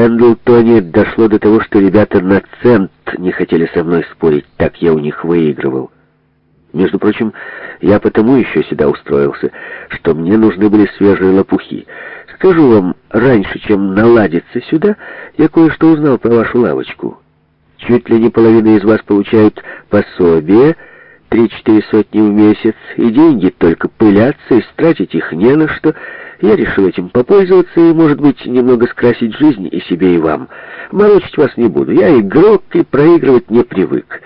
Пендлтоне дошло до того, что ребята на цент не хотели со мной спорить, так я у них выигрывал. Между прочим, я потому еще сюда устроился, что мне нужны были свежие лопухи. Скажу вам, раньше, чем наладиться сюда, я кое-что узнал про вашу лавочку. Чуть ли не половина из вас получают пособие — три-четыре сотни в месяц, и деньги только пылятся, и стратить их не на что. Я решил этим попользоваться и, может быть, немного скрасить жизнь и себе, и вам. Морочить вас не буду. Я игрок и проигрывать не привык.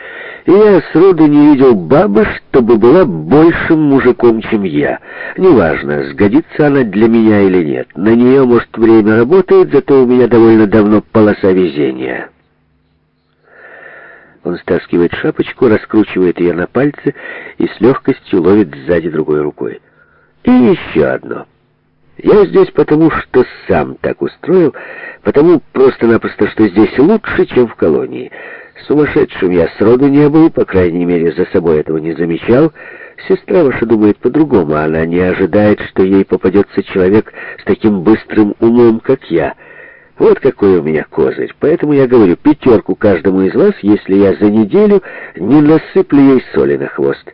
И я сроду не видел бабы, чтобы была большим мужиком, чем я. Неважно, сгодится она для меня или нет. На нее, может, время работает, зато у меня довольно давно полоса везения». Он стаскивает шапочку, раскручивает ее на пальцы и с легкостью ловит сзади другой рукой. И еще одно. Я здесь потому, что сам так устроил, потому просто-напросто, что здесь лучше, чем в колонии. Сумасшедшим я сроду не был, по крайней мере, за собой этого не замечал. Сестра ваша думает по-другому, она не ожидает, что ей попадется человек с таким быстрым умом, как я». Вот какой у меня козырь. Поэтому я говорю, пятерку каждому из вас, если я за неделю не насыплю ей соли на хвост.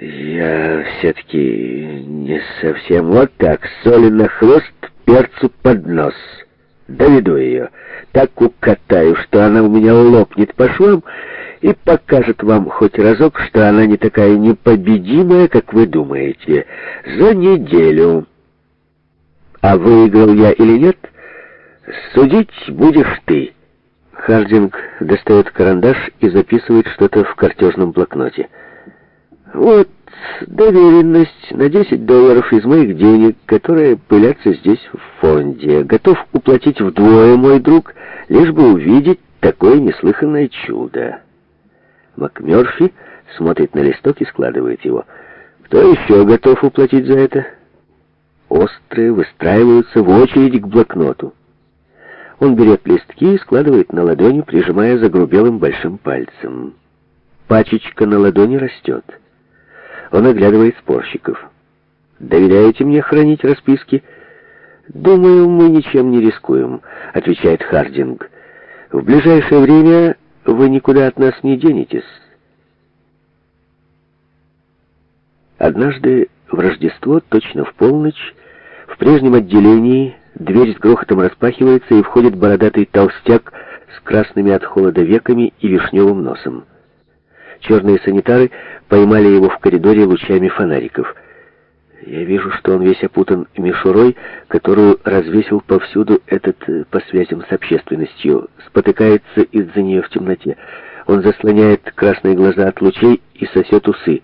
Я все-таки не совсем вот так. Соли на хвост, перцу под нос. Доведу ее. Так укатаю, что она у меня лопнет по швам и покажет вам хоть разок, что она не такая непобедимая, как вы думаете. За неделю. А выиграл я или нет — «Судить будешь ты». Хардинг достает карандаш и записывает что-то в картежном блокноте. «Вот доверенность на 10 долларов из моих денег, которые пылятся здесь в фонде. Готов уплатить вдвое, мой друг, лишь бы увидеть такое неслыханное чудо». МакМёрфи смотрит на листок и складывает его. «Кто еще готов уплатить за это?» Острые выстраиваются в очередь к блокноту. Он берет листки и складывает на ладони, прижимая загрубелым большим пальцем. Пачечка на ладони растет. Он оглядывает спорщиков. «Доверяете мне хранить расписки?» «Думаю, мы ничем не рискуем», — отвечает Хардинг. «В ближайшее время вы никуда от нас не денетесь». Однажды в Рождество, точно в полночь, в прежнем отделении Дверь с грохотом распахивается, и входит бородатый толстяк с красными от холода веками и вишневым носом. Черные санитары поймали его в коридоре лучами фонариков. Я вижу, что он весь опутан мишурой, которую развесил повсюду этот э, по связям с общественностью, спотыкается из-за нее в темноте. Он заслоняет красные глаза от лучей и сосет усы.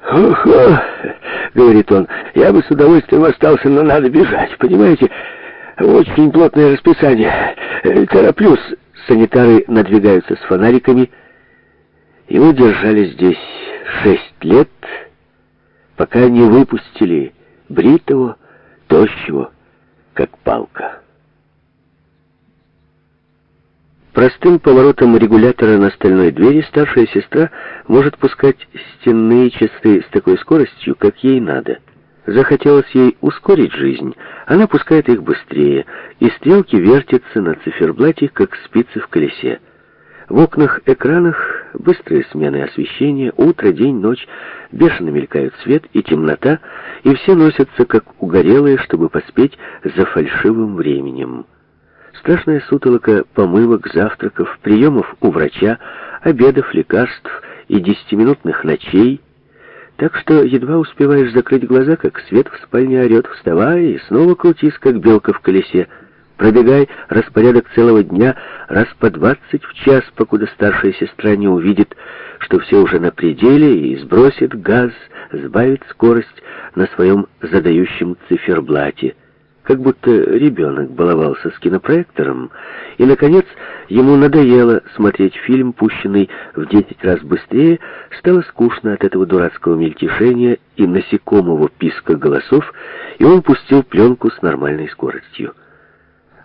«Хо-хо! — говорит он. «Я бы с удовольствием остался, но надо бежать, понимаете? Очень плотное расписание. Э, тороплюсь». Санитары надвигаются с фонариками. Его держали здесь шесть лет, пока не выпустили бритого, тощего, как палка. Простым поворотом регулятора на стальной двери старшая сестра может пускать стенные часы с такой скоростью, как ей надо. Захотелось ей ускорить жизнь, она пускает их быстрее, и стрелки вертятся на циферблате, как спицы в колесе. В окнах-экранах быстрые смены освещения, утро, день, ночь, бешено мелькают свет и темнота, и все носятся, как угорелые, чтобы поспеть за фальшивым временем. Страшная сутолока помывок, завтраков, приемов у врача, обедов, лекарств и десятиминутных ночей. Так что едва успеваешь закрыть глаза, как свет в спальне орет, вставай и снова крутись, как белка в колесе. Пробегай распорядок целого дня раз по двадцать в час, покуда старшая сестра не увидит, что все уже на пределе, и сбросит газ, сбавит скорость на своем задающем циферблате как будто ребенок баловался с кинопроектором, и, наконец, ему надоело смотреть фильм, пущенный в десять раз быстрее, стало скучно от этого дурацкого мельтешения и насекомого писка голосов, и он пустил пленку с нормальной скоростью.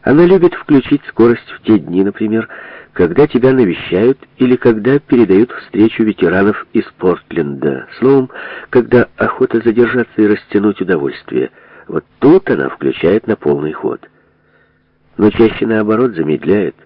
Она любит включить скорость в те дни, например, когда тебя навещают или когда передают встречу ветеранов из Портленда, словом, когда охота задержаться и растянуть удовольствие – вот тут она включает на полный ход. Но чаще наоборот замедляет –